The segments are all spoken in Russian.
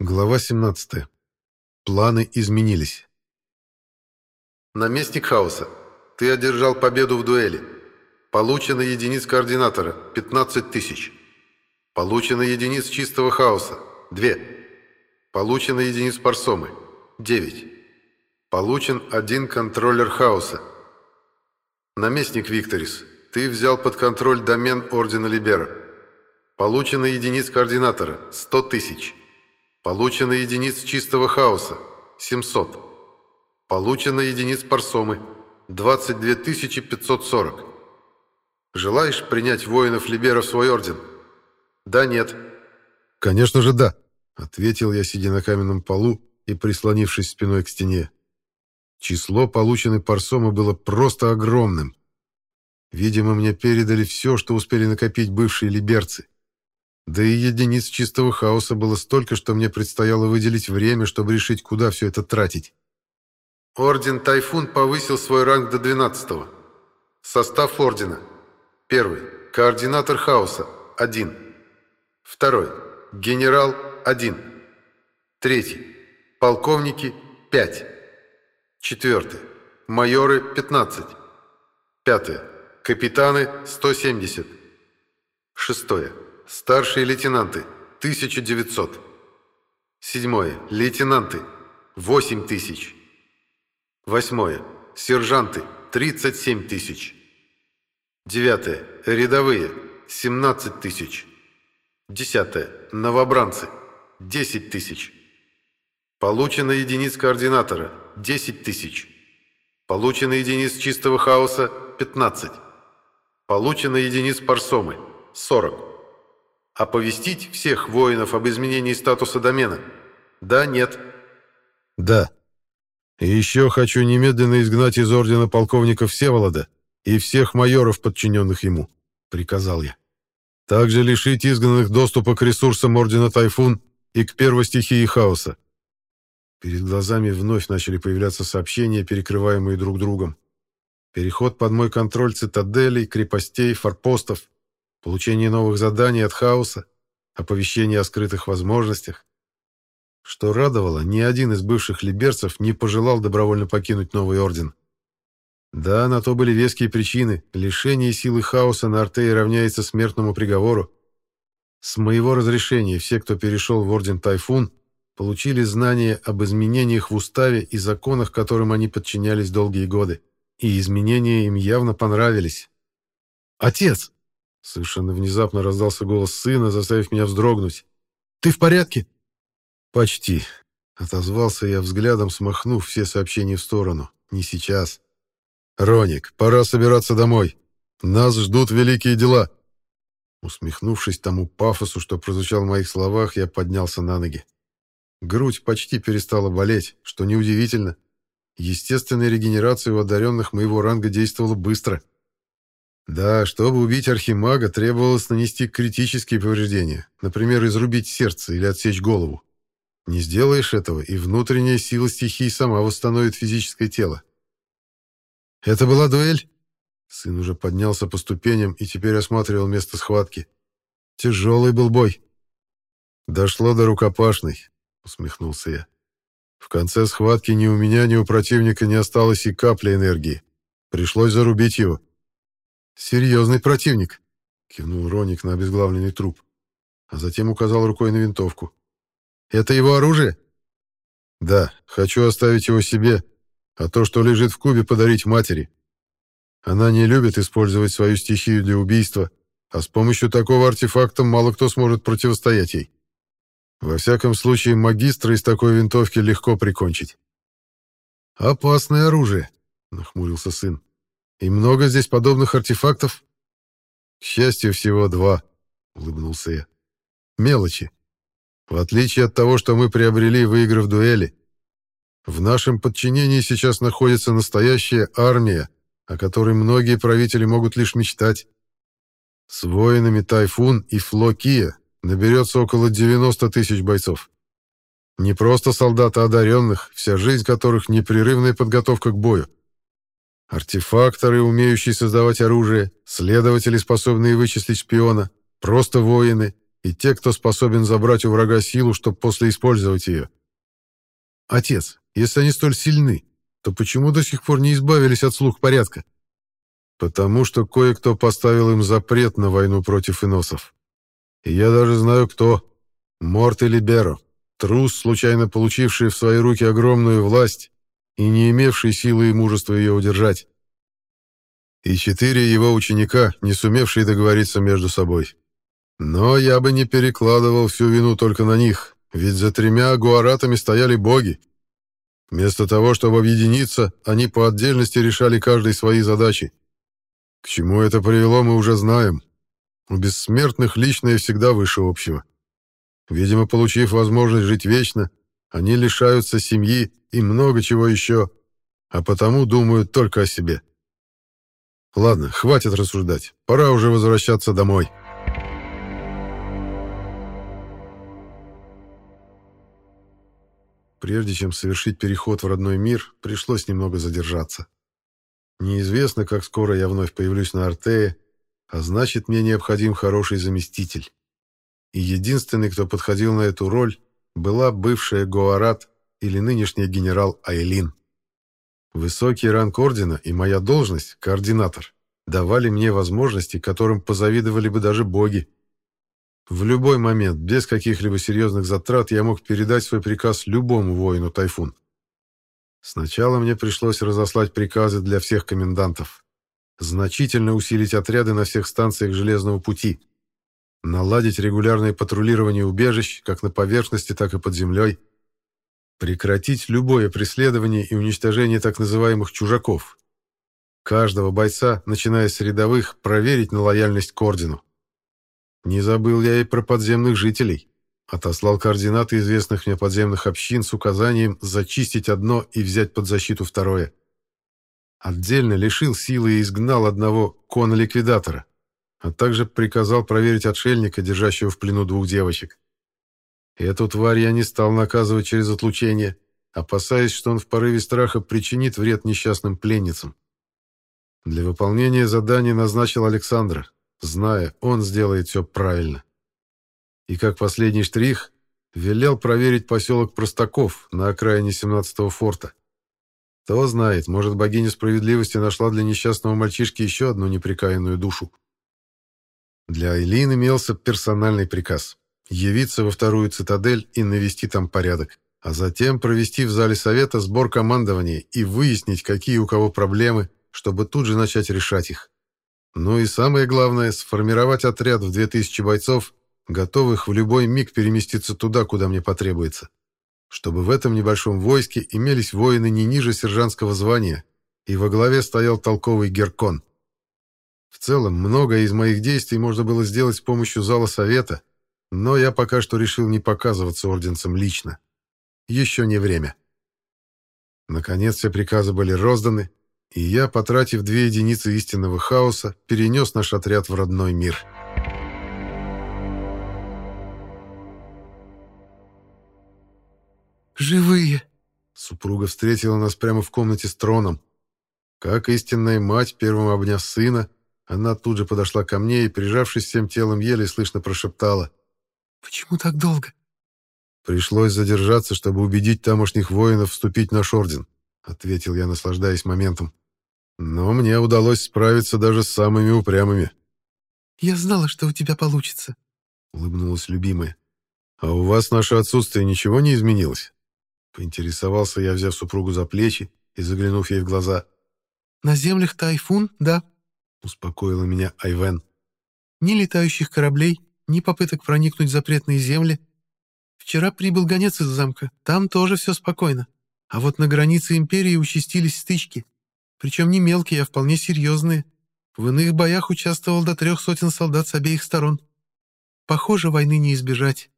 Глава 17. Планы изменились. Наместник Хаоса, ты одержал победу в дуэли. Получено единиц координатора – 15 тысяч. Получено единиц чистого хаоса – 2. Получено единиц парсомы – 9. Получен один контроллер хаоса. Наместник Викторис, ты взял под контроль домен Ордена Либера. Получено единиц координатора – 100 тысяч. Получено единиц чистого хаоса – 700. Получено единиц парсомы – 22 540. Желаешь принять воинов Либера в свой орден? Да, нет. Конечно же, да, ответил я, сидя на каменном полу и прислонившись спиной к стене. Число полученной парсомы было просто огромным. Видимо, мне передали все, что успели накопить бывшие либерцы. Да и единиц чистого хаоса было столько, что мне предстояло выделить время, чтобы решить, куда все это тратить. Орден Тайфун повысил свой ранг до 12 -го. Состав ордена. Первый. Координатор хаоса. 1. Второй. Генерал. 1. Третий. Полковники. 5. Четвертый. Майоры. 15. Пятое. Капитаны. 170. Шестое. Старшие лейтенанты – 1900. Седьмое. Лейтенанты – 8000. Восьмое. Сержанты – 37 тысяч. Девятое. Рядовые – 17 тысяч. Десятое. Новобранцы – 10 тысяч. Получено единиц координатора – 10 тысяч. Получено единиц чистого хаоса – 15. Получено единиц парсомы – 40. Оповестить всех воинов об изменении статуса домена? Да, нет? Да. И еще хочу немедленно изгнать из ордена полковника Всеволода и всех майоров, подчиненных ему, приказал я. Также лишить изгнанных доступа к ресурсам ордена Тайфун и к первой стихии хаоса. Перед глазами вновь начали появляться сообщения, перекрываемые друг другом. Переход под мой контроль цитаделей, крепостей, форпостов, получение новых заданий от хаоса, оповещение о скрытых возможностях. Что радовало, ни один из бывших либерцев не пожелал добровольно покинуть новый орден. Да, на то были веские причины. Лишение силы хаоса на Артее равняется смертному приговору. С моего разрешения все, кто перешел в орден Тайфун, получили знания об изменениях в уставе и законах, которым они подчинялись долгие годы. И изменения им явно понравились. «Отец!» Совершенно внезапно раздался голос сына, заставив меня вздрогнуть. «Ты в порядке?» «Почти», — отозвался я взглядом, смахнув все сообщения в сторону. «Не сейчас». «Роник, пора собираться домой. Нас ждут великие дела». Усмехнувшись тому пафосу, что прозвучал в моих словах, я поднялся на ноги. Грудь почти перестала болеть, что неудивительно. Естественная регенерация у одаренных моего ранга действовала быстро. Да, чтобы убить архимага, требовалось нанести критические повреждения, например, изрубить сердце или отсечь голову. Не сделаешь этого, и внутренняя сила стихий сама восстановит физическое тело. «Это была дуэль?» Сын уже поднялся по ступеням и теперь осматривал место схватки. «Тяжелый был бой». «Дошло до рукопашной», — усмехнулся я. «В конце схватки ни у меня, ни у противника не осталось и капли энергии. Пришлось зарубить его». «Серьезный противник», — кивнул Роник на обезглавленный труп, а затем указал рукой на винтовку. «Это его оружие?» «Да, хочу оставить его себе, а то, что лежит в кубе, подарить матери. Она не любит использовать свою стихию для убийства, а с помощью такого артефакта мало кто сможет противостоять ей. Во всяком случае, магистра из такой винтовки легко прикончить». «Опасное оружие», — нахмурился сын. И много здесь подобных артефактов? К счастью, всего два, улыбнулся я. Мелочи. В отличие от того, что мы приобрели, выиграв дуэли. В нашем подчинении сейчас находится настоящая армия, о которой многие правители могут лишь мечтать. С воинами Тайфун и Флокия наберется около 90 тысяч бойцов. Не просто солдаты одаренных, вся жизнь которых — непрерывная подготовка к бою. Артефакторы, умеющие создавать оружие, следователи, способные вычислить шпиона, просто воины, и те, кто способен забрать у врага силу, чтобы после использовать ее. Отец, если они столь сильны, то почему до сих пор не избавились от слух порядка? Потому что кое-кто поставил им запрет на войну против иносов. И я даже знаю, кто. Морт или Беро. Трус, случайно получивший в свои руки огромную власть и не имевший силы и мужества ее удержать. И четыре его ученика, не сумевшие договориться между собой. Но я бы не перекладывал всю вину только на них, ведь за тремя гуаратами стояли боги. Вместо того, чтобы объединиться, они по отдельности решали каждый свои задачи. К чему это привело, мы уже знаем. У бессмертных личное всегда выше общего. Видимо, получив возможность жить вечно, они лишаются семьи и много чего еще, а потому думают только о себе. Ладно, хватит рассуждать. Пора уже возвращаться домой. Прежде чем совершить переход в родной мир, пришлось немного задержаться. Неизвестно, как скоро я вновь появлюсь на Артее, а значит, мне необходим хороший заместитель. И единственный, кто подходил на эту роль, была бывшая Гоарат или нынешний генерал Айлин. Высокий ранг ордена и моя должность, координатор, давали мне возможности, которым позавидовали бы даже боги. В любой момент, без каких-либо серьезных затрат, я мог передать свой приказ любому воину «Тайфун». Сначала мне пришлось разослать приказы для всех комендантов. Значительно усилить отряды на всех станциях железного пути. Наладить регулярное патрулирование убежищ, как на поверхности, так и под землей. Прекратить любое преследование и уничтожение так называемых «чужаков». Каждого бойца, начиная с рядовых, проверить на лояльность к ордену. Не забыл я и про подземных жителей. Отослал координаты известных мне подземных общин с указанием зачистить одно и взять под защиту второе. Отдельно лишил силы и изгнал одного кона-ликвидатора, а также приказал проверить отшельника, держащего в плену двух девочек. Эту тварь я не стал наказывать через отлучение, опасаясь, что он в порыве страха причинит вред несчастным пленницам. Для выполнения задания назначил Александра, зная, он сделает все правильно. И как последний штрих, велел проверить поселок Простаков на окраине 17-го форта. Кто знает, может, богиня справедливости нашла для несчастного мальчишки еще одну неприкаянную душу. Для Айлин имелся персональный приказ — явиться во вторую цитадель и навести там порядок, а затем провести в зале совета сбор командования и выяснить, какие у кого проблемы, чтобы тут же начать решать их. Ну и самое главное — сформировать отряд в 2000 бойцов, готовых в любой миг переместиться туда, куда мне потребуется. Чтобы в этом небольшом войске имелись воины не ниже сержантского звания, и во главе стоял толковый Геркон. В целом, многое из моих действий можно было сделать с помощью зала совета, но я пока что решил не показываться орденцам лично. Еще не время. Наконец все приказы были розданы, и я, потратив две единицы истинного хаоса, перенес наш отряд в родной мир. «Живые!» Супруга встретила нас прямо в комнате с троном. Как истинная мать, первым обняв сына, она тут же подошла ко мне и, прижавшись всем телом, еле слышно прошептала. «Почему так долго?» «Пришлось задержаться, чтобы убедить тамошних воинов вступить в наш орден», — ответил я, наслаждаясь моментом. «Но мне удалось справиться даже с самыми упрямыми». «Я знала, что у тебя получится», — улыбнулась любимая. «А у вас наше отсутствие ничего не изменилось?» Поинтересовался я, взяв супругу за плечи и заглянув ей в глаза. «На землях Тайфун, да», — успокоила меня Айвен. «Ни летающих кораблей, ни попыток проникнуть в запретные земли. Вчера прибыл гонец из замка, там тоже все спокойно. А вот на границе империи участились стычки. Причем не мелкие, а вполне серьезные. В иных боях участвовал до трех сотен солдат с обеих сторон. Похоже, войны не избежать».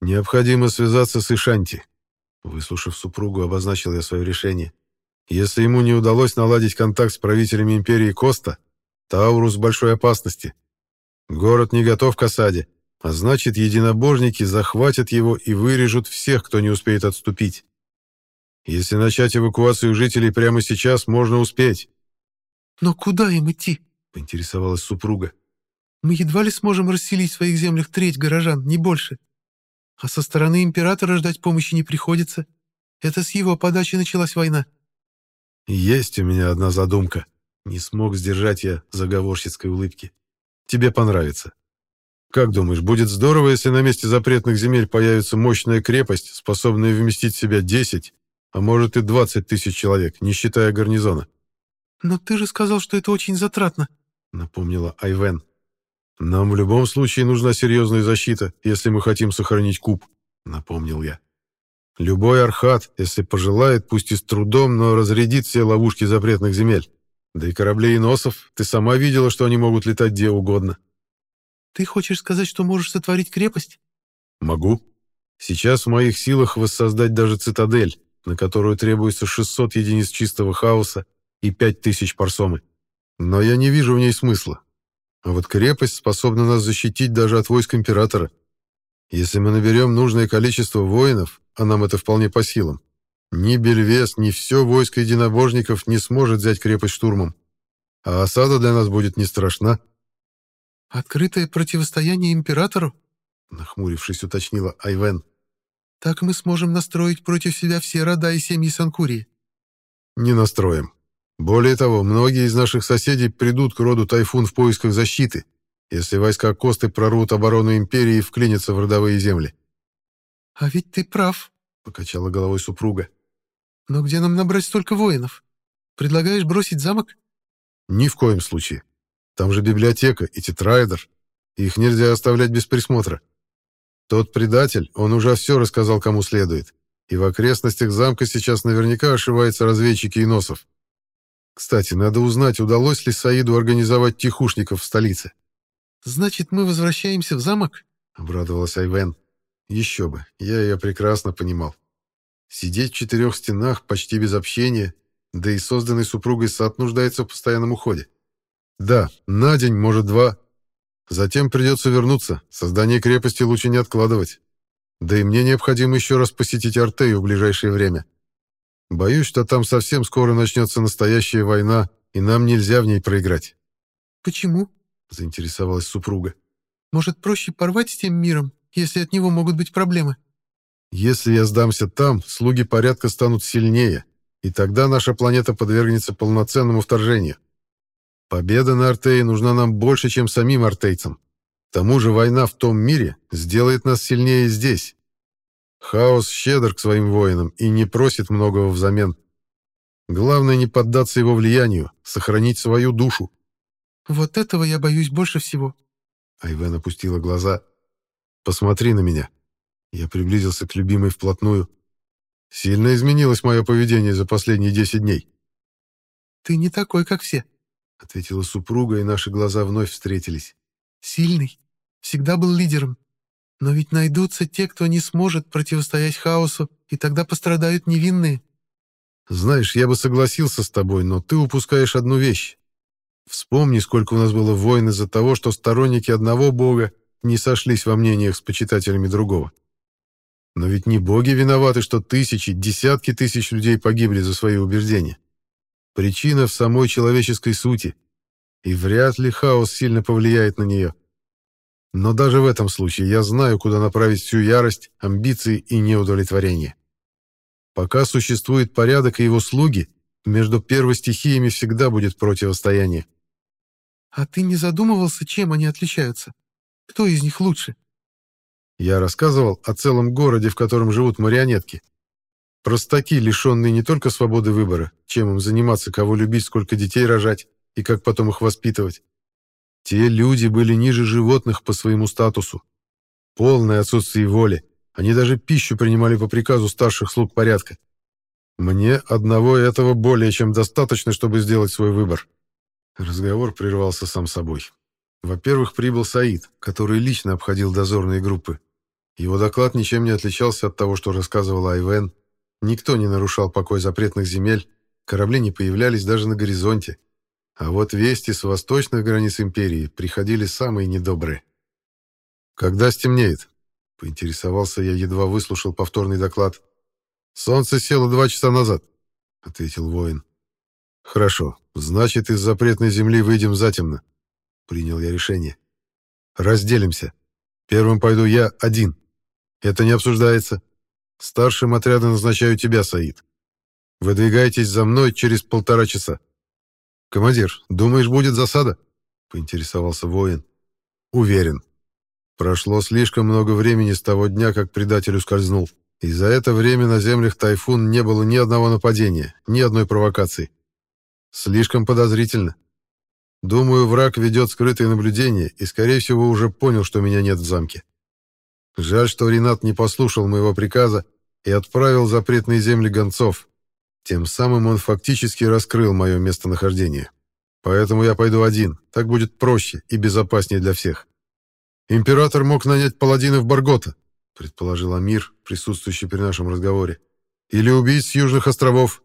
«Необходимо связаться с Ишанти», — выслушав супругу, обозначил я свое решение. «Если ему не удалось наладить контакт с правителями империи Коста, Таурус большой опасности. Город не готов к осаде, а значит, единобожники захватят его и вырежут всех, кто не успеет отступить. Если начать эвакуацию жителей прямо сейчас, можно успеть. «Но куда им идти?» — поинтересовалась супруга. Мы едва ли сможем расселить в своих землях треть горожан, не больше. А со стороны императора ждать помощи не приходится. Это с его подачи началась война. Есть у меня одна задумка. Не смог сдержать я заговорщицкой улыбки. Тебе понравится. Как думаешь, будет здорово, если на месте запретных земель появится мощная крепость, способная вместить в себя 10, а может и 20 тысяч человек, не считая гарнизона? «Но ты же сказал, что это очень затратно», — напомнила Айвен. «Нам в любом случае нужна серьезная защита, если мы хотим сохранить куб», — напомнил я. «Любой архат, если пожелает, пусть и с трудом, но разрядит все ловушки запретных земель. Да и корабли и носов, ты сама видела, что они могут летать где угодно». «Ты хочешь сказать, что можешь сотворить крепость?» «Могу. Сейчас в моих силах воссоздать даже цитадель, на которую требуется 600 единиц чистого хаоса и пять тысяч парсомы. Но я не вижу в ней смысла. А вот крепость способна нас защитить даже от войск императора. Если мы наберем нужное количество воинов, а нам это вполне по силам, ни Бельвес, ни все войско единобожников не сможет взять крепость штурмом. А осада для нас будет не страшна. «Открытое противостояние императору?» Нахмурившись, уточнила Айвен. «Так мы сможем настроить против себя все рода и семьи Санкурии». «Не настроим. Более того, многие из наших соседей придут к роду Тайфун в поисках защиты, если войска Косты прорвут оборону империи и вклинятся в родовые земли. «А ведь ты прав», — покачала головой супруга. «Но где нам набрать столько воинов? Предлагаешь бросить замок?» «Ни в коем случае. Там же библиотека и тетраэдр. Их нельзя оставлять без присмотра. Тот предатель, он уже все рассказал кому следует, и в окрестностях замка сейчас наверняка ошиваются разведчики и носов. Кстати, надо узнать, удалось ли Саиду организовать тихушников в столице. «Значит, мы возвращаемся в замок?» — обрадовалась Айвен. «Еще бы, я ее прекрасно понимал. Сидеть в четырех стенах почти без общения, да и созданный супругой сад нуждается в постоянном уходе. Да, на день, может, два. Затем придется вернуться, создание крепости лучше не откладывать. Да и мне необходимо еще раз посетить Артею в ближайшее время. Боюсь, что там совсем скоро начнется настоящая война, и нам нельзя в ней проиграть». «Почему?» — заинтересовалась супруга. «Может, проще порвать с тем миром, если от него могут быть проблемы?» «Если я сдамся там, слуги порядка станут сильнее, и тогда наша планета подвергнется полноценному вторжению. Победа на Артее нужна нам больше, чем самим артейцам. К тому же война в том мире сделает нас сильнее здесь, Хаос щедр к своим воинам и не просит многого взамен. Главное не поддаться его влиянию, сохранить свою душу. «Вот этого я боюсь больше всего». Айвен опустила глаза. «Посмотри на меня». Я приблизился к любимой вплотную. Сильно изменилось мое поведение за последние десять дней. «Ты не такой, как все», — ответила супруга, и наши глаза вновь встретились. «Сильный. Всегда был лидером. Но ведь найдутся те, кто не сможет противостоять хаосу, и тогда пострадают невинные. Знаешь, я бы согласился с тобой, но ты упускаешь одну вещь. Вспомни, сколько у нас было войн из-за того, что сторонники одного бога не сошлись во мнениях с почитателями другого. Но ведь не боги виноваты, что тысячи, десятки тысяч людей погибли за свои убеждения. Причина в самой человеческой сути, и вряд ли хаос сильно повлияет на нее. Но даже в этом случае я знаю, куда направить всю ярость, амбиции и неудовлетворение. Пока существует порядок и его слуги, между первостихиями всегда будет противостояние. А ты не задумывался, чем они отличаются? Кто из них лучше? Я рассказывал о целом городе, в котором живут марионетки. Простаки, лишенные не только свободы выбора, чем им заниматься, кого любить, сколько детей рожать и как потом их воспитывать, те люди были ниже животных по своему статусу. Полное отсутствие воли. Они даже пищу принимали по приказу старших слуг порядка. Мне одного этого более чем достаточно, чтобы сделать свой выбор. Разговор прервался сам собой. Во-первых, прибыл Саид, который лично обходил дозорные группы. Его доклад ничем не отличался от того, что рассказывала Айвен. Никто не нарушал покой запретных земель, корабли не появлялись даже на горизонте. А вот вести с восточных границ империи приходили самые недобрые. «Когда стемнеет?» — поинтересовался я, едва выслушал повторный доклад. «Солнце село два часа назад», — ответил воин. «Хорошо, значит, из запретной земли выйдем затемно», — принял я решение. Разделимся. Первым пойду я один. Это не обсуждается. Старшим отряда назначаю тебя, Саид. Выдвигайтесь за мной через полтора часа. Командир, думаешь, будет засада? Поинтересовался воин. Уверен. Прошло слишком много времени с того дня, как предатель ускользнул. И за это время на землях Тайфун не было ни одного нападения, ни одной провокации. Слишком подозрительно. Думаю, враг ведет скрытые наблюдения и, скорее всего, уже понял, что меня нет в замке. Жаль, что Ренат не послушал моего приказа и отправил запретные земли гонцов. Тем самым он фактически раскрыл мое местонахождение. Поэтому я пойду один, так будет проще и безопаснее для всех. Император мог нанять паладинов Баргота, предположил Амир, присутствующий при нашем разговоре. Или убийц с Южных островов.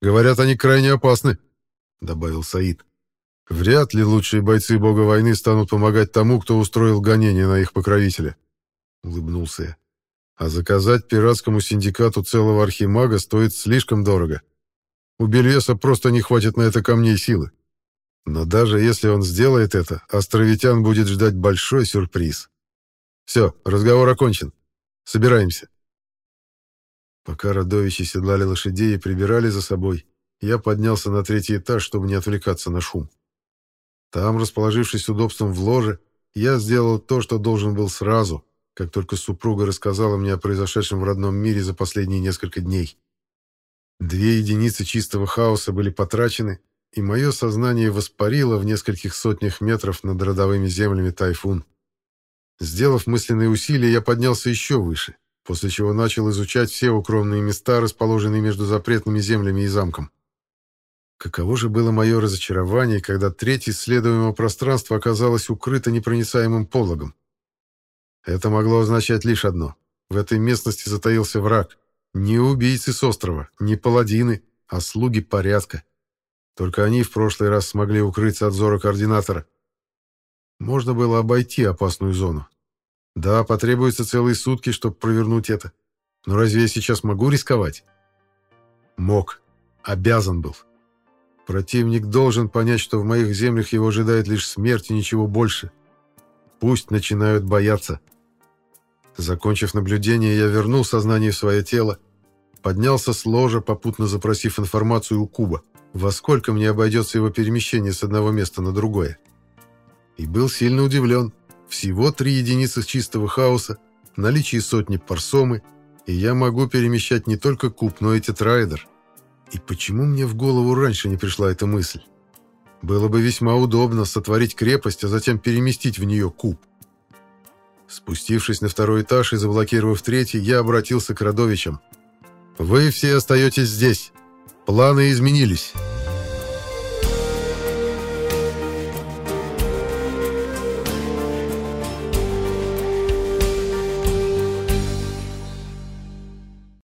Говорят, они крайне опасны, добавил Саид. Вряд ли лучшие бойцы бога войны станут помогать тому, кто устроил гонение на их покровителя. Улыбнулся я. А заказать пиратскому синдикату целого архимага стоит слишком дорого. У Бельвеса просто не хватит на это камней силы. Но даже если он сделает это, островитян будет ждать большой сюрприз. Все, разговор окончен. Собираемся. Пока родовичи седлали лошадей и прибирали за собой, я поднялся на третий этаж, чтобы не отвлекаться на шум. Там, расположившись удобством в ложе, я сделал то, что должен был сразу, как только супруга рассказала мне о произошедшем в родном мире за последние несколько дней. Две единицы чистого хаоса были потрачены, и мое сознание воспарило в нескольких сотнях метров над родовыми землями Тайфун. Сделав мысленные усилия, я поднялся еще выше, после чего начал изучать все укромные места, расположенные между запретными землями и замком. Каково же было мое разочарование, когда треть исследуемого пространства оказалось укрыто непроницаемым пологом. Это могло означать лишь одно. В этой местности затаился враг. Не убийцы с острова, не паладины, а слуги порядка. Только они в прошлый раз смогли укрыться от зора координатора. Можно было обойти опасную зону. Да, потребуется целые сутки, чтобы провернуть это. Но разве я сейчас могу рисковать? Мог. Обязан был. Противник должен понять, что в моих землях его ожидает лишь смерть и ничего больше. Пусть начинают бояться. Закончив наблюдение, я вернул сознание в свое тело, поднялся с ложа, попутно запросив информацию у Куба, во сколько мне обойдется его перемещение с одного места на другое. И был сильно удивлен. Всего три единицы чистого хаоса, наличие сотни парсомы, и я могу перемещать не только куб, но и тетраэдр. И почему мне в голову раньше не пришла эта мысль? Было бы весьма удобно сотворить крепость, а затем переместить в нее куб. Спустившись на второй этаж и заблокировав третий, я обратился к родовичам. «Вы все остаетесь здесь. Планы изменились».